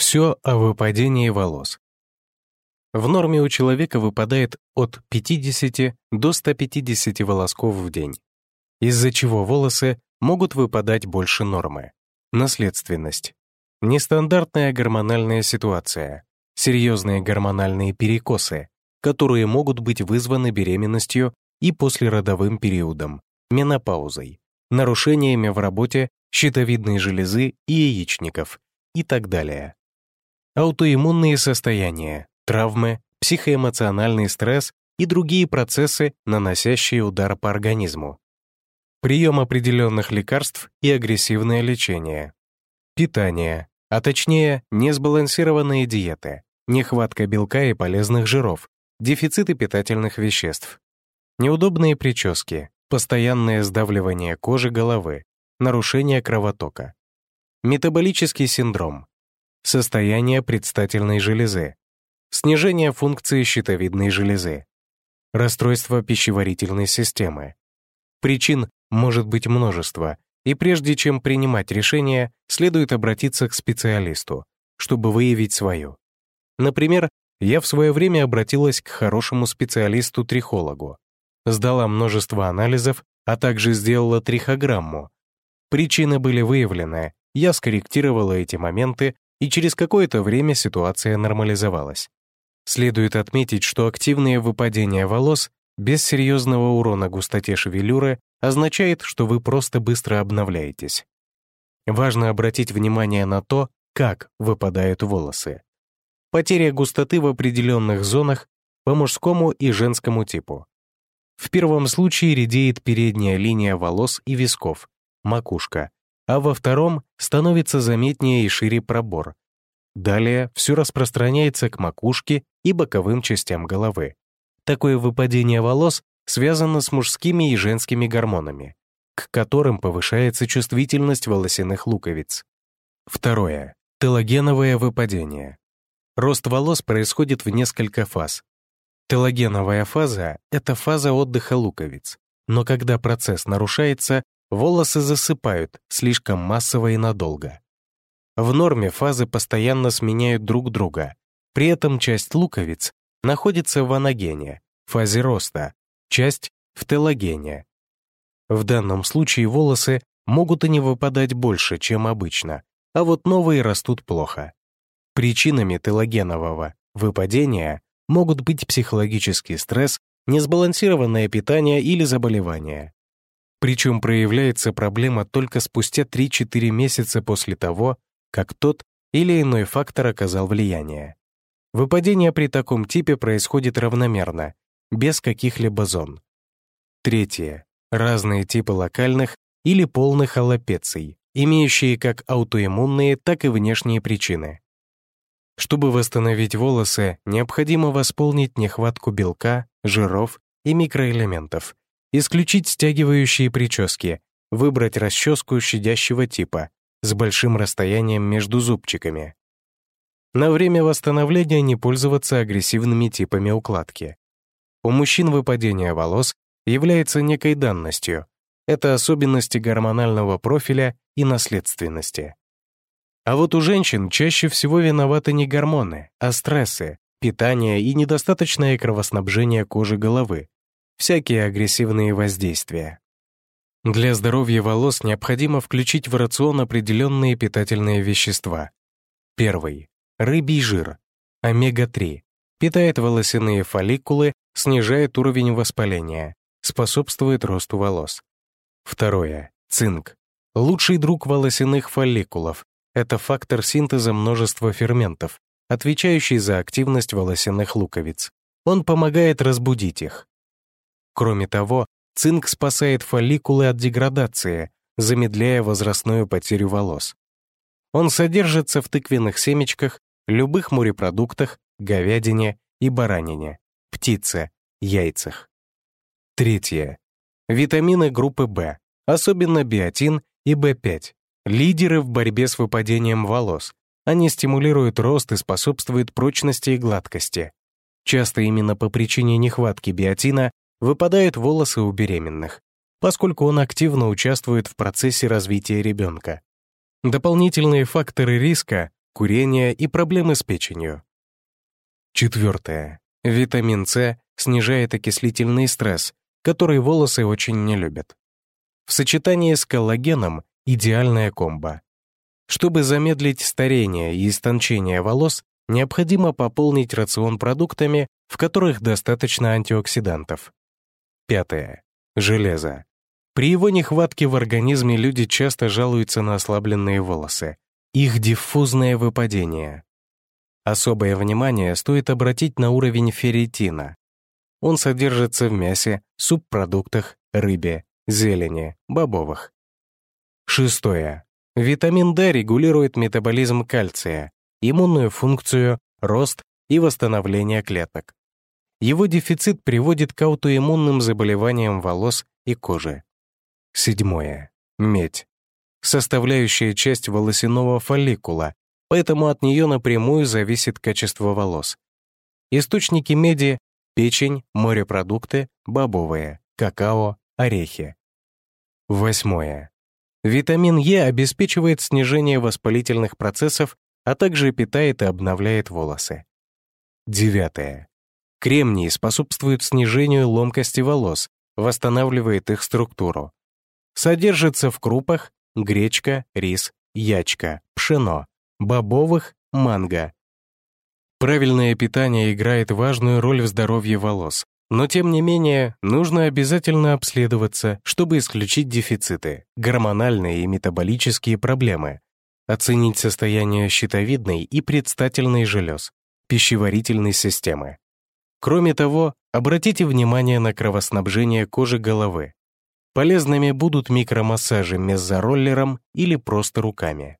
Все о выпадении волос. В норме у человека выпадает от 50 до 150 волосков в день, из-за чего волосы могут выпадать больше нормы. Наследственность. Нестандартная гормональная ситуация. Серьезные гормональные перекосы, которые могут быть вызваны беременностью и послеродовым периодом, менопаузой, нарушениями в работе щитовидной железы и яичников и так далее. Аутоиммунные состояния, травмы, психоэмоциональный стресс и другие процессы, наносящие удар по организму. Прием определенных лекарств и агрессивное лечение. Питание, а точнее, несбалансированные диеты, нехватка белка и полезных жиров, дефициты питательных веществ. Неудобные прически, постоянное сдавливание кожи головы, нарушение кровотока. Метаболический синдром, состояние предстательной железы, снижение функции щитовидной железы, расстройство пищеварительной системы. Причин может быть множество, и прежде чем принимать решение, следует обратиться к специалисту, чтобы выявить свою. Например, я в свое время обратилась к хорошему специалисту-трихологу, сдала множество анализов, а также сделала трихограмму. Причины были выявлены, я скорректировала эти моменты, и через какое-то время ситуация нормализовалась. Следует отметить, что активное выпадение волос без серьезного урона густоте шевелюры означает, что вы просто быстро обновляетесь. Важно обратить внимание на то, как выпадают волосы. Потеря густоты в определенных зонах по мужскому и женскому типу. В первом случае редеет передняя линия волос и висков, макушка, а во втором становится заметнее и шире пробор. Далее все распространяется к макушке и боковым частям головы. Такое выпадение волос связано с мужскими и женскими гормонами, к которым повышается чувствительность волосяных луковиц. Второе. Телогеновое выпадение. Рост волос происходит в несколько фаз. Телогеновая фаза — это фаза отдыха луковиц, но когда процесс нарушается, волосы засыпают слишком массово и надолго. В норме фазы постоянно сменяют друг друга, при этом часть луковиц находится в анагене, фазе роста, часть — в телогене. В данном случае волосы могут и не выпадать больше, чем обычно, а вот новые растут плохо. Причинами телогенового выпадения могут быть психологический стресс, несбалансированное питание или заболевание. Причем проявляется проблема только спустя 3-4 месяца после того, как тот или иной фактор оказал влияние. Выпадение при таком типе происходит равномерно, без каких-либо зон. Третье. Разные типы локальных или полных аллопеций, имеющие как аутоиммунные, так и внешние причины. Чтобы восстановить волосы, необходимо восполнить нехватку белка, жиров и микроэлементов, исключить стягивающие прически, выбрать расческу щадящего типа с большим расстоянием между зубчиками. На время восстановления не пользоваться агрессивными типами укладки. У мужчин выпадение волос является некой данностью. Это особенности гормонального профиля и наследственности. А вот у женщин чаще всего виноваты не гормоны, а стрессы, питание и недостаточное кровоснабжение кожи головы, всякие агрессивные воздействия. Для здоровья волос необходимо включить в рацион определенные питательные вещества. Первый. Рыбий жир, омега-3, питает волосяные фолликулы, снижает уровень воспаления, способствует росту волос. Второе. Цинк. Лучший друг волосяных фолликулов. Это фактор синтеза множества ферментов, отвечающий за активность волосяных луковиц. Он помогает разбудить их. Кроме того, цинк спасает фолликулы от деградации, замедляя возрастную потерю волос. Он содержится в тыквенных семечках, любых морепродуктах, говядине и баранине, птице, яйцах. Третье. Витамины группы В, особенно биотин и В5, лидеры в борьбе с выпадением волос. Они стимулируют рост и способствуют прочности и гладкости. Часто именно по причине нехватки биотина выпадают волосы у беременных, поскольку он активно участвует в процессе развития ребенка. Дополнительные факторы риска курение и проблемы с печенью. Четвертое. Витамин С снижает окислительный стресс, который волосы очень не любят. В сочетании с коллагеном идеальная комбо. Чтобы замедлить старение и истончение волос, необходимо пополнить рацион продуктами, в которых достаточно антиоксидантов. Пятое. Железо. При его нехватке в организме люди часто жалуются на ослабленные волосы, их диффузное выпадение. Особое внимание стоит обратить на уровень ферритина. Он содержится в мясе, субпродуктах, рыбе, зелени, бобовых. Шестое. Витамин D регулирует метаболизм кальция, иммунную функцию, рост и восстановление клеток. Его дефицит приводит к аутоиммунным заболеваниям волос и кожи. Седьмое. Медь. Составляющая часть волосяного фолликула, поэтому от нее напрямую зависит качество волос. Источники меди — печень, морепродукты, бобовые, какао, орехи. Восьмое. Витамин Е обеспечивает снижение воспалительных процессов, а также питает и обновляет волосы. Девятое. Кремний способствует снижению ломкости волос, восстанавливает их структуру. Содержится в крупах гречка, рис, ячка, пшено, бобовых, манго. Правильное питание играет важную роль в здоровье волос, но тем не менее нужно обязательно обследоваться, чтобы исключить дефициты, гормональные и метаболические проблемы, оценить состояние щитовидной и предстательной желез, пищеварительной системы. Кроме того, обратите внимание на кровоснабжение кожи головы. Полезными будут микромассажи мезороллером или просто руками.